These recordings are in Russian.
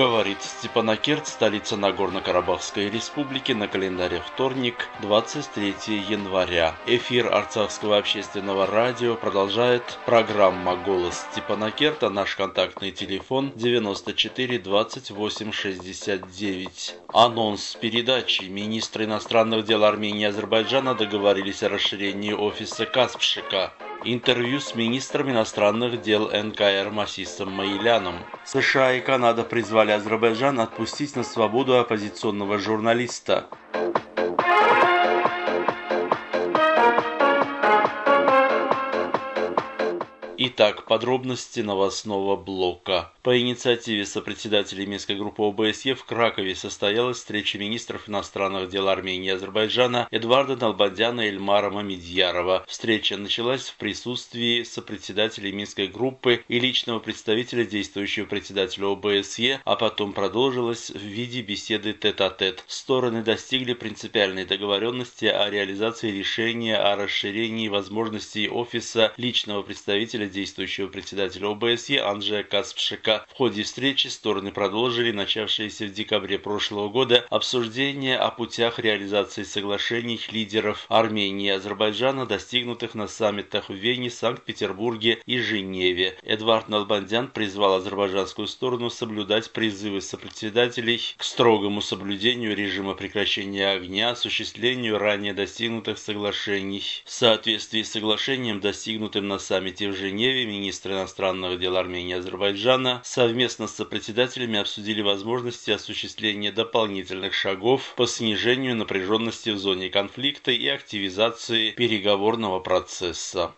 Говорит Степанакерт, столица Нагорно-Карабахской республики, на календаре вторник, 23 января. Эфир Арцахского общественного радио продолжает программа «Голос Степанакерта». Наш контактный телефон 94 28 69. Анонс передачи. Министры иностранных дел Армении и Азербайджана договорились о расширении офиса Каспшика. Интервью с министром иностранных дел НКР Масисом Маиляном. США и Канада призвали Азербайджан отпустить на свободу оппозиционного журналиста. Итак, подробности новостного блока. По инициативе сопредседателей Минской группы ОБСЕ в Кракове состоялась встреча министров иностранных дел Армении и Азербайджана Эдварда Налбандяна и Эльмара Мамедьярова. Встреча началась в присутствии сопредседателей Минской группы и личного представителя действующего председателя ОБСЕ, а потом продолжилась в виде беседы тет-а-тет. -тет. Стороны достигли принципиальной договоренности о реализации решения о расширении возможностей офиса личного представителя действующего председателя ОБСЕ Анджея Каспшика. В ходе встречи стороны продолжили начавшееся в декабре прошлого года обсуждение о путях реализации соглашений лидеров Армении и Азербайджана, достигнутых на саммитах в Вене, Санкт-Петербурге и Женеве. Эдвард Налбандян призвал азербайджанскую сторону соблюдать призывы сопредседателей к строгому соблюдению режима прекращения огня, осуществлению ранее достигнутых соглашений. В соответствии с соглашением, достигнутым на саммите в Женеве, Женеве министры иностранных дел Армении и Азербайджана совместно с сопредседателями обсудили возможности осуществления дополнительных шагов по снижению напряженности в зоне конфликта и активизации переговорного процесса.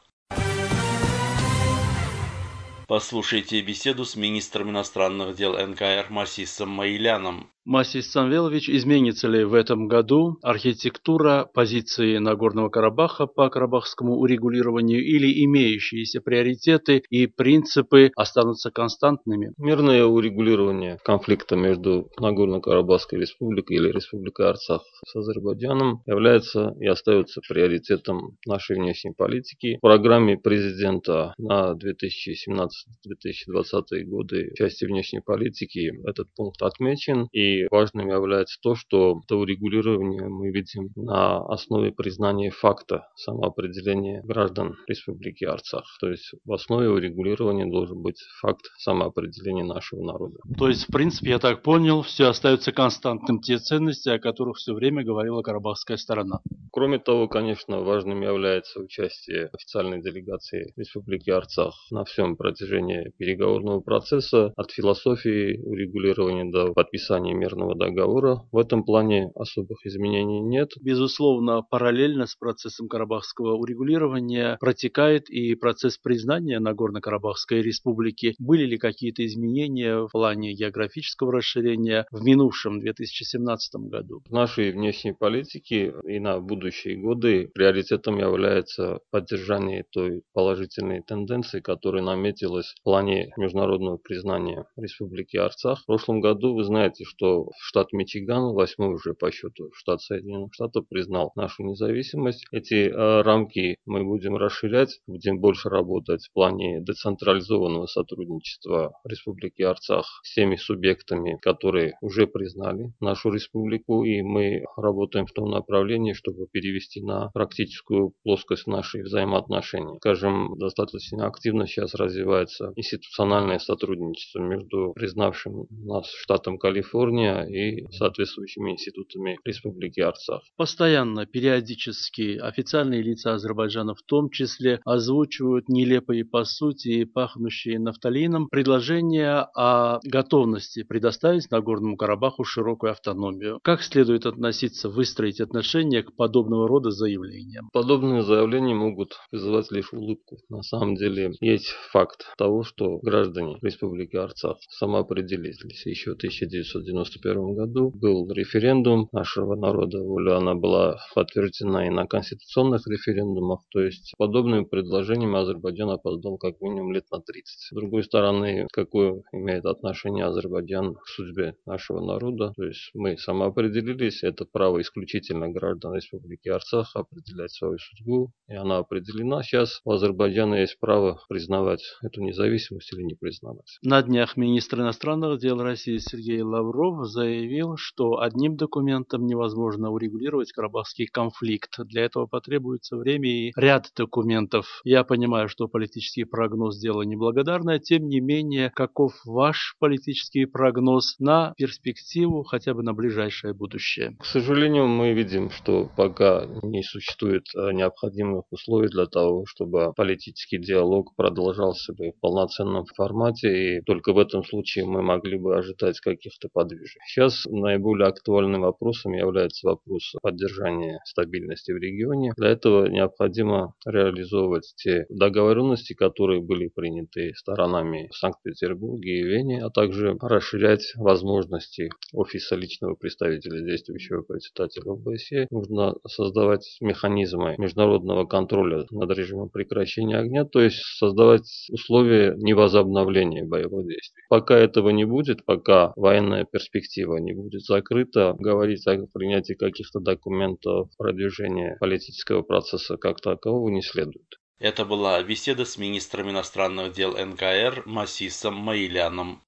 Послушайте беседу с министром иностранных дел НКР Масисом Маиляном. Масис Самвелович, изменится ли в этом году архитектура позиции Нагорного Карабаха по карабахскому урегулированию или имеющиеся приоритеты и принципы останутся константными? Мирное урегулирование конфликта между Нагорно-Карабахской республикой или Республикой Арцах с Азербайджаном является и остается приоритетом нашей внешней политики. В программе президента на 2017-2020 годы части внешней политики этот пункт отмечен и важным является то, что это урегулирование мы видим на основе признания факта самоопределения граждан Республики Арцах. То есть в основе урегулирования должен быть факт самоопределения нашего народа. То есть, в принципе, я так понял, все остается константным те ценности, о которых все время говорила карабахская сторона. Кроме того, конечно, важным является участие официальной делегации Республики Арцах на всем протяжении переговорного процесса, от философии урегулирования до подписания мирного договора. В этом плане особых изменений нет. Безусловно, параллельно с процессом карабахского урегулирования протекает и процесс признания Нагорно-Карабахской республики. Были ли какие-то изменения в плане географического расширения в минувшем 2017 году? В нашей внешней политике и на будущие годы приоритетом является поддержание той положительной тенденции, которая наметилась в плане международного признания Республики Арцах. В прошлом году вы знаете, что штат Мичиган, восьмой уже по счету штат Соединенных Штатов, признал нашу независимость. Эти э, рамки мы будем расширять, будем больше работать в плане децентрализованного сотрудничества Республики Арцах с теми субъектами, которые уже признали нашу республику, и мы работаем в том направлении, чтобы перевести на практическую плоскость наши взаимоотношения. Скажем, достаточно активно сейчас развивается институциональное сотрудничество между признавшим нас штатом Калифорния уровня и соответствующими институтами Республики Арцах. Постоянно, периодически официальные лица Азербайджана в том числе озвучивают нелепые по сути и пахнущие нафталином предложения о готовности предоставить Нагорному Карабаху широкую автономию. Как следует относиться, выстроить отношения к подобного рода заявлениям? Подобные заявления могут вызывать лишь улыбку. На самом деле есть факт того, что граждане Республики Арцах самоопределились еще в 1990 1991 году был референдум нашего народа. Воля она была подтверждена и на конституционных референдумах. То есть подобными предложениями Азербайджан опоздал как минимум лет на 30. С другой стороны, какое имеет отношение Азербайджан к судьбе нашего народа? То есть мы самоопределились, это право исключительно граждан Республики Арцах определять свою судьбу, и она определена. Сейчас у Азербайджана есть право признавать эту независимость или не признавать. На днях министр иностранных дел России Сергей Лавров заявил, что одним документом невозможно урегулировать карабахский конфликт. Для этого потребуется время и ряд документов. Я понимаю, что политический прогноз дело неблагодарное, тем не менее, каков ваш политический прогноз на перспективу, хотя бы на ближайшее будущее? К сожалению, мы видим, что пока не существует э, необходимых условий для того, чтобы политический диалог продолжался бы в полноценном формате, и только в этом случае мы могли бы ожидать каких-то подвижек. Сейчас наиболее актуальным вопросом является вопрос поддержания стабильности в регионе. Для этого необходимо реализовывать те договоренности, которые были приняты сторонами в Санкт-Петербурге и Вене, а также расширять возможности офиса личного представителя действующего председателя ОБСЕ. Нужно создавать механизмы международного контроля над режимом прекращения огня, то есть создавать условия невозобновления боевых действий. Пока этого не будет, пока военная перспектива не будет закрыта, говорить о принятии каких-то документов продвижения политического процесса как такового не следует. Это была беседа с министром иностранных дел НКР Масисом Маиляном.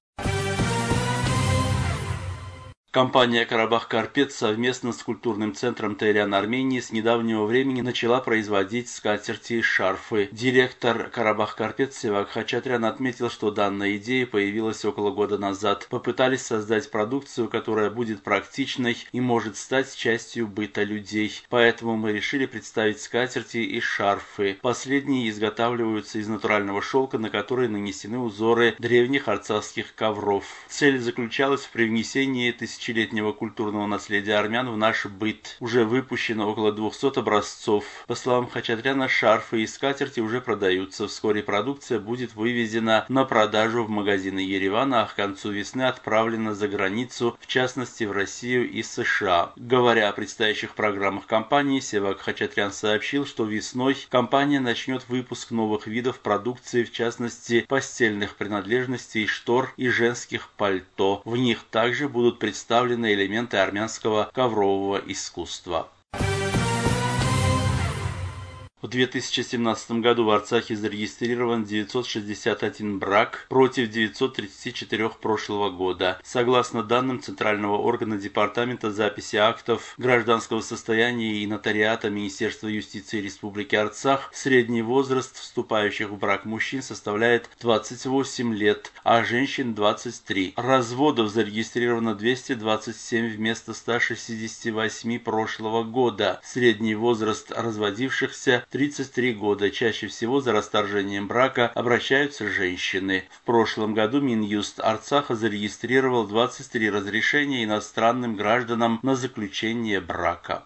Компания «Карабах Карпет» совместно с культурным центром Тайлян Армении с недавнего времени начала производить скатерти и шарфы. Директор «Карабах Карпет» Севак Хачатрян отметил, что данная идея появилась около года назад. Попытались создать продукцию, которая будет практичной и может стать частью быта людей. Поэтому мы решили представить скатерти и шарфы. Последние изготавливаются из натурального шелка, на который нанесены узоры древних арцахских ковров. Цель заключалась в привнесении тысяч тысячелетнего культурного наследия армян в наш быт. Уже выпущено около 200 образцов. По словам Хачатряна, шарфы и скатерти уже продаются. Вскоре продукция будет вывезена на продажу в магазины Еревана, а к концу весны отправлена за границу, в частности в Россию и США. Говоря о предстоящих программах компании, Севак Хачатрян сообщил, что весной компания начнет выпуск новых видов продукции, в частности постельных принадлежностей, штор и женских пальто. В них также будут представлены представлены элементы армянского коврового искусства. В 2017 году в Арцахе зарегистрирован 961 брак против 934 прошлого года. Согласно данным Центрального органа Департамента записи актов гражданского состояния и нотариата Министерства юстиции Республики Арцах, средний возраст вступающих в брак мужчин составляет 28 лет, а женщин 23. Разводов зарегистрировано 227 вместо 168 прошлого года. Средний возраст разводившихся 33 года. Чаще всего за расторжением брака обращаются женщины. В прошлом году Минюст Арцаха зарегистрировал 23 разрешения иностранным гражданам на заключение брака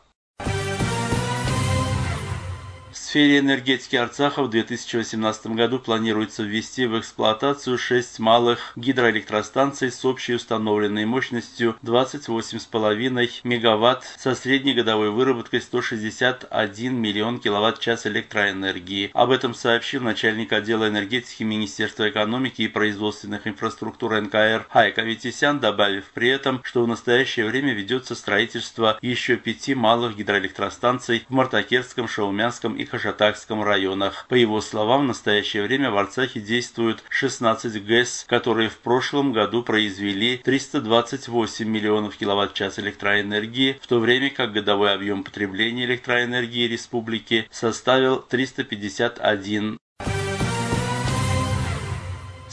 сфере энергетики Арцаха в 2018 году планируется ввести в эксплуатацию 6 малых гидроэлектростанций с общей установленной мощностью 28,5 мегаватт со средней годовой выработкой 161 миллион киловатт-час электроэнергии. Об этом сообщил начальник отдела энергетики Министерства экономики и производственных инфраструктур НКР Хайка Витисян, добавив при этом, что в настоящее время ведется строительство еще пяти малых гидроэлектростанций в Мартакерском, Шаумянском и Хашимском Кашатакском районах. По его словам, в настоящее время в Арцахе действуют 16 ГЭС, которые в прошлом году произвели 328 миллионов киловатт-час электроэнергии, в то время как годовой объем потребления электроэнергии республики составил 351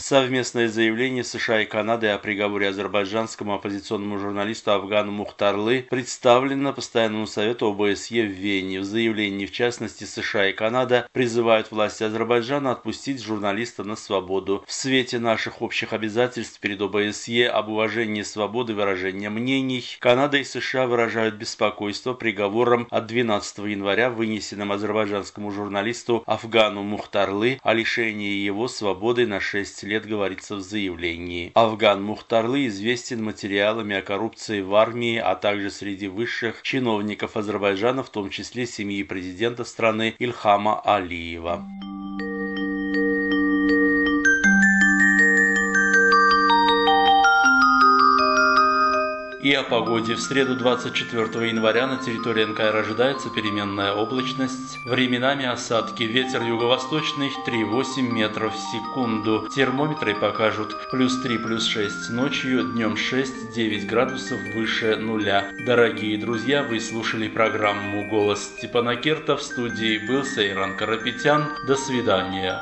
Совместное заявление США и Канады о приговоре азербайджанскому оппозиционному журналисту Афгану Мухтарлы представлено Постоянному совету ОБСЕ в Вене. В заявлении, в частности, США и Канада призывают власти Азербайджана отпустить журналиста на свободу. В свете наших общих обязательств перед ОБСЕ об уважении свободы выражения мнений, Канада и США выражают беспокойство приговором от 12 января, вынесенным азербайджанскому журналисту Афгану Мухтарлы о лишении его свободы на 6 лет лет, говорится в заявлении. Афган Мухтарлы известен материалами о коррупции в армии, а также среди высших чиновников Азербайджана, в том числе семьи президента страны Ильхама Алиева. И о погоде. В среду 24 января на территории НКР ожидается переменная облачность. Временами осадки. Ветер юго-восточный 3,8 метров в секунду. Термометры покажут плюс 3, плюс 6 ночью, днем 6-9 градусов выше нуля. Дорогие друзья, вы слушали программу «Голос Степана Керта». В студии был Сейран Карапетян. До свидания.